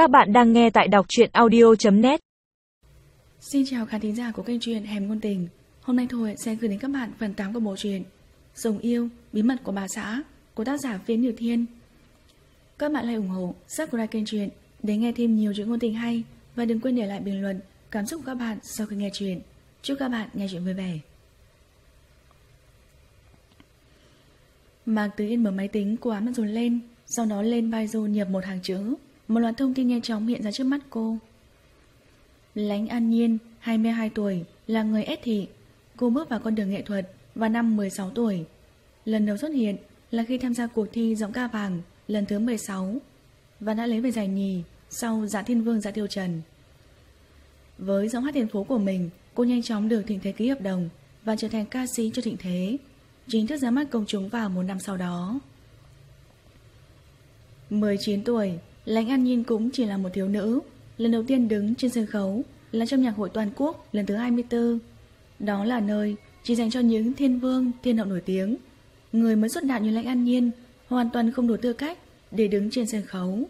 Các bạn đang nghe tại đọc truyện audio.net Xin chào khán thính giả của kênh truyện Hẻm Ngôn Tình. Hôm nay Thôi sẽ gửi đến các bạn phần 8 của bộ truyện Rồng yêu, bí mật của bà xã của tác giả Phiến Nhược Thiên. Các bạn hãy ủng hộ subscribe kênh truyện để nghe thêm nhiều chuyện ngôn tình hay và đừng quên để lại bình luận cảm xúc của các bạn sau khi nghe truyện. Chúc các bạn nghe chuyện vui vẻ. Mạc Tứ Yên mở máy tính của án dồn lên Sau đó lên vai dồn nhập một hàng chữ. Một loạt thông tin nhanh chóng hiện ra trước mắt cô. Lánh An Nhiên 22 tuổi, Là người ép thị. Cô bước vào con đường nghệ thuật Vào năm 16 tuổi. Lần đầu xuất hiện là khi tham gia cuộc thi giọng ca vàng, Lần thứ 16 Và đã lấy về giải nhì Sau Dạ Thiên Vương Dạ Tiêu Trần. Với giọng hát tiền phố của mình, Cô nhanh chóng được Thịnh Thế ký hợp đồng Và trở thành ca sĩ cho Thịnh Thế, Chính thức ra mắt công chúng vào một năm sau đó. 19 tuổi Lãnh An Nhiên cũng chỉ là một thiếu nữ. Lần đầu tiên đứng trên sân khấu Là trong nhạc hội toàn quốc lần thứ 24 Đó là nơi Chỉ dành cho những thiên vương, thiên hậu nổi tiếng Người mới xuất đạo như Lãnh An Nhiên Hoàn toàn không đủ tư cách Để đứng trên sân khấu.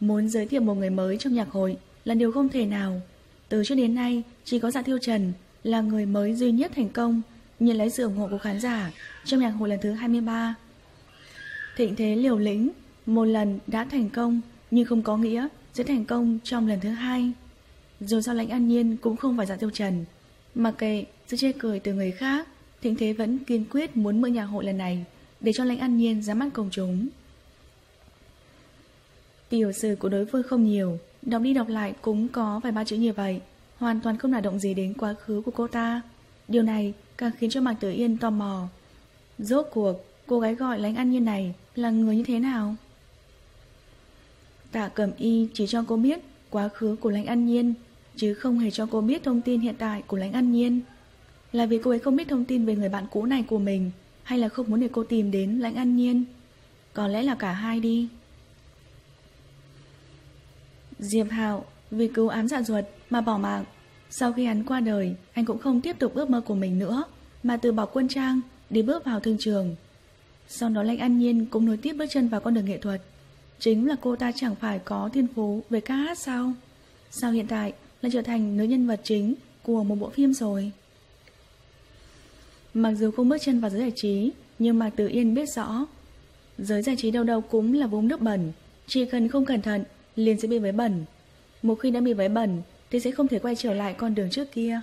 Muốn giới thiệu một người mới trong nhạc hội Là điều không thể nào. Từ trước đến nay chỉ có Dạ Thiêu Trần Là người mới duy nhất thành công nhận lấy sự ủng hộ của khán giả trong nhạc hội lần thứ 23. Thịnh thế liều lĩnh, một lần đã thành công nhưng không có nghĩa sẽ thành công trong lần thứ hai. Dù sao lãnh an nhiên cũng không phải dạng tiêu trần. Mặc kệ sự chê cười từ người khác, thịnh thế vẫn kiên quyết muốn mượn nhạc hội lần này để cho lãnh an nhiên ra mắt công chúng. Tiểu sử của đối phương không nhiều, đọc đi đọc lại cũng có vài ba chữ như vậy, hoàn toàn không đả động gì đến quá khứ của cô ta. Điều này càng khiến cho Mạc Tử Yên tò mò. Rốt cuộc, cô gái gọi lãnh an nhiên này là người như thế nào? Tạ Cẩm Y chỉ cho cô biết quá khứ của lãnh an nhiên, chứ không hề cho cô biết thông tin hiện tại của lãnh an nhiên. Là vì cô ấy không biết thông tin về người bạn cũ này của mình, hay là không muốn để cô tìm đến lãnh an nhiên? Có lẽ là cả hai đi. Diệp Hạo vì cứu ám dạ ruột mà bỏ mạng sau khi hắn qua đời, anh cũng không tiếp tục ước mơ của mình nữa, mà từ bỏ quân trang để bước vào thương trường. Sau đó Lãnh An Nhiên cũng nối tiếp bước chân vào con đường nghệ thuật. Chính là cô ta chẳng phải có thiên phú về ca hát sao? Sao hiện tại lại trở thành nữ nhân vật chính của một bộ phim rồi? Mặc dù không bước chân vào giới giải trí, nhưng Mạc Tử Yên biết rõ. Giới giải trí đâu đâu cũng là vũng nước bẩn, chỉ cần không cẩn thận liền sẽ bị vấy bẩn. Một khi đã bị vấy bẩn thì sẽ không thể quay trở lại con đường trước kia.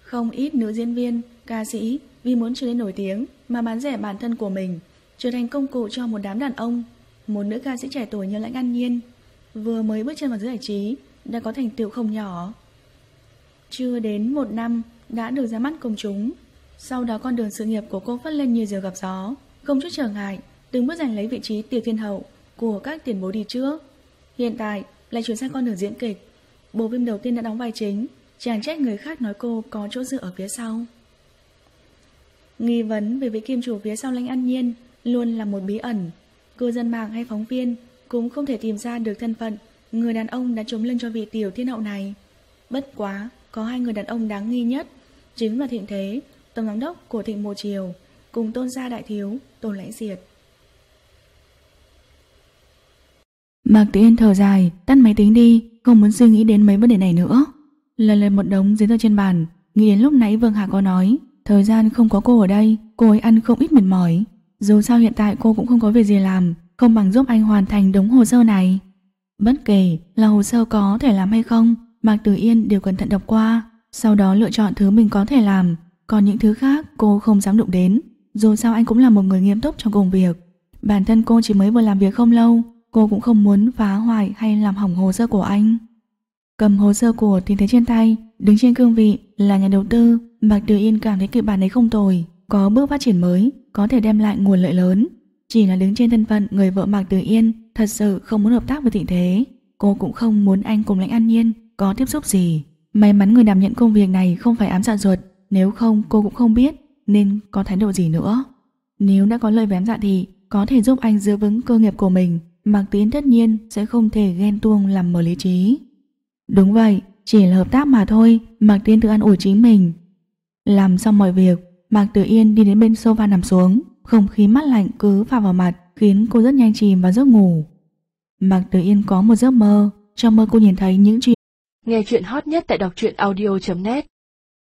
Không ít nữ diễn viên, ca sĩ vì muốn trở nên nổi tiếng mà bán rẻ bản thân của mình, trở thành công cụ cho một đám đàn ông. Một nữ ca sĩ trẻ tuổi như Lãnh An Nhiên, vừa mới bước chân vào giới giải trí, đã có thành tựu không nhỏ. Chưa đến một năm đã được ra mắt công chúng. Sau đó con đường sự nghiệp của cô phất lên như diều gặp gió, không chút trở ngại, từng bước giành lấy vị trí tiểu thiên hậu của các tiền bối đi trước. Hiện tại, lại chuyển sang con đường diễn kịch. Bộ phim đầu tiên đã đóng vai chính, chàng trách người khác nói cô có chỗ dựa ở phía sau. Nghi vấn về vị kim chủ phía sau lãnh an nhiên luôn là một bí ẩn. Cư dân mạng hay phóng viên cũng không thể tìm ra được thân phận người đàn ông đã chống lưng cho vị tiểu thiên hậu này. Bất quá, có hai người đàn ông đáng nghi nhất, chính là Thịnh Thế, tổng giám đốc của Thịnh Mộ Triều, cùng tôn gia đại thiếu, Tôn Lãnh Diệt. Mạc Tử Yên thở dài, tắt máy tính đi, không muốn suy nghĩ đến mấy vấn đề này nữa. Lần lần một đống giấy tờ trên bàn, nghĩ đến lúc nãy Vương Hà có nói, thời gian không có cô ở đây, cô ấy ăn không ít mệt mỏi. Dù sao hiện tại cô cũng không có việc gì làm, không bằng giúp anh hoàn thành đống hồ sơ này. Bất kể là hồ sơ có thể làm hay không, Mạc Tử Yên đều cẩn thận đọc qua, sau đó lựa chọn thứ mình có thể làm, còn những thứ khác cô không dám đụng đến. Dù sao anh cũng là một người nghiêm túc trong công việc. Bản thân cô chỉ mới vừa làm việc không lâu, Cô cũng không muốn phá hoại hay làm hỏng hồ sơ của anh. Cầm hồ sơ của tình thế trên tay, đứng trên cương vị là nhà đầu tư, Mạc tử Yên cảm thấy kịch bản ấy không tồi, có bước phát triển mới, có thể đem lại nguồn lợi lớn. Chỉ là đứng trên thân phận người vợ Mạc Từ Yên, thật sự không muốn hợp tác với tình thế. Cô cũng không muốn anh cùng lãnh an nhiên có tiếp xúc gì. May mắn người đảm nhận công việc này không phải ám dạ ruột, nếu không cô cũng không biết nên có thái độ gì nữa. Nếu đã có lời vém dạ thì có thể giúp anh giữ vững cơ nghiệp của mình Mạc Tiến tất nhiên sẽ không thể ghen tuông làm mờ lý trí. Đúng vậy, chỉ là hợp tác mà thôi, Mạc Tiến tự ăn ủi chính mình. Làm xong mọi việc, Mạc Tử Yên đi đến bên sofa nằm xuống, không khí mát lạnh cứ phả vào mặt khiến cô rất nhanh chìm vào giấc ngủ. Mạc Tử Yên có một giấc mơ, trong mơ cô nhìn thấy những chuyện Nghe chuyện hot nhất tại đọc truyện audio.net